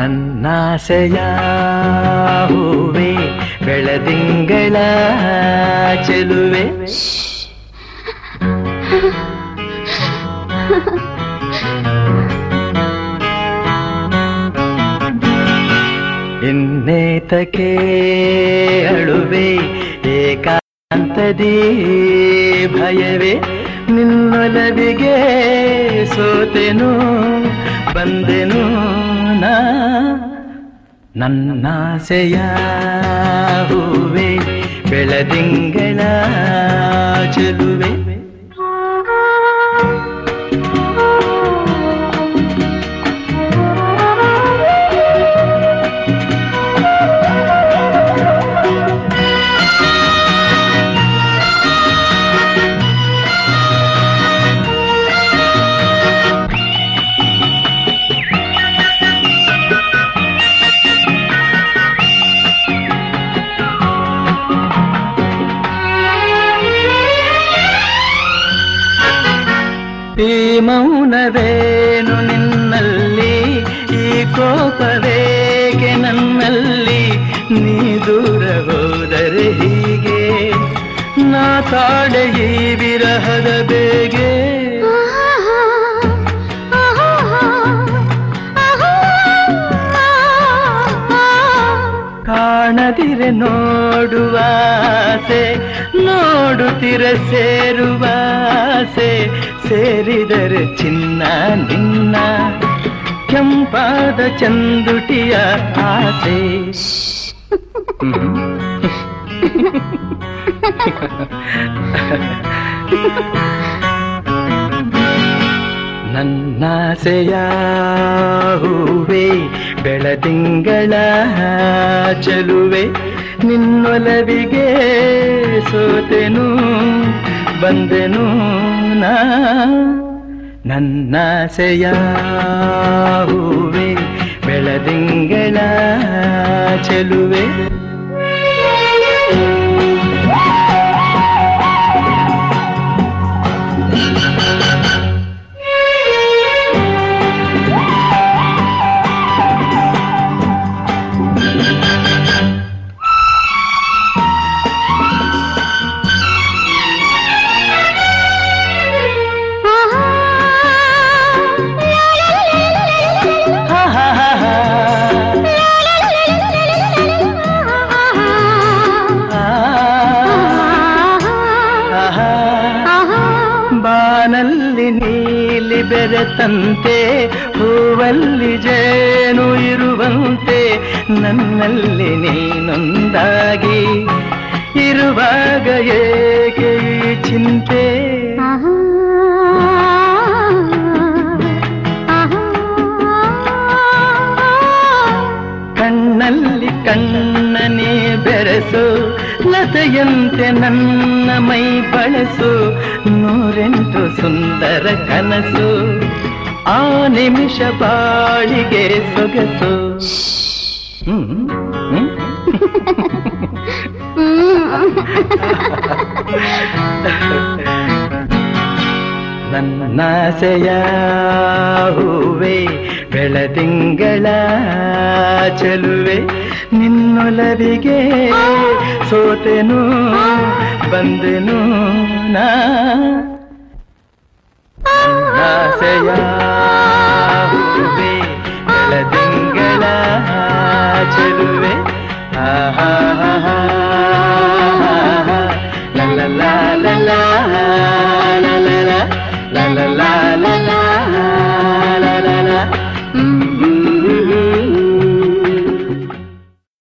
ನನ್ನಾಸೆಯ ಹೂವೆ ಬೆಳದಿಂಗಳ ಚೆಲುವೆ. ಇನ್ನೇತಕ್ಕೆ ಅಳುವೆ ಏಕಾಂತದಿ ಭಯವೇ. ನಿನ್ನೊಲವಿಗೆ ಸೋತೆನು ಬಂದೆನು. ನಾ ನನ್ನಾಸೆಯ ಹೂವೆ ಬೆಳದಿಂಗಳ ಚೆಲುವೆ. ಈ ಮೌನವೇನು ನಿನ್ನಲ್ಲಿ, ಈ ಕೋಪವೇಕೆ ನನ್ನಲ್ಲಿ? ನೀ ದೂರ ಹೋದರೆ ಹೀಗೆ? ನಾ ತಾಡೆ ಈ ವಿರಹದ ಬೇಗೆ? ಕಾಣದಿರೆ ನೋಡುವಾಸೆ ನೋಡುತ್ತಿರ ಸೇರುವಾಸೆ ಸೇರಿದರೆ ಚಿನ್ನ ನಿನ್ನ ಕೆಂಪಾದ ಚಂದುಟಿಯ ಆಸೆ. ನನ್ನಾಸೆಯ ಹೂವೆ ಬೆಳದಿಂಗಳ ಚಲುವೆ ನಿನ್ನೊಲವಿಗೆ ಸೋತೆನು. ಬಂದೆನು ನಾ ನನ್ನಾಸೆಯ ಹೂವೆ ಬೆಳದಿಂಗಳ ಚೆಲುವೆ. ಬಾನಲ್ಲಿ ನೀಲಿ ಬೆರೆತಂತೆ ಹೂವಲ್ಲಿ ಜೇನು ಇರುವಂತೆ ನನ್ನಲ್ಲಿ ನೀನೊಂದಾಗಿ ಇರುವಾಗ ಏಕೆ ಚಿಂತೆ? ಕಣ್ಣಲ್ಲಿ ಕಣ್ಣನೇ ಬೆರೆಸು ಲತೆಯಂತೆ ನನ್ನ ಮೈ ಬಳಸು ನೂರೆಂಟು ಸುಂದರ ಕನಸು ಆ ನಿಮಿಷ ಬಾಳಿಗೆ ಸೊಗಸು ಹ್ಮ್ ನಾಸೆಯ ಹೂವೆ ಬೆಳದಿಂಗಳ ಚೆಲುವೆ ನಿನ್ನೊಲವಿಗೆ ಸೋತೆನು ಬಂದೆನು ನಾಸೆಯ ಹೂವೆ ಬೆಳದ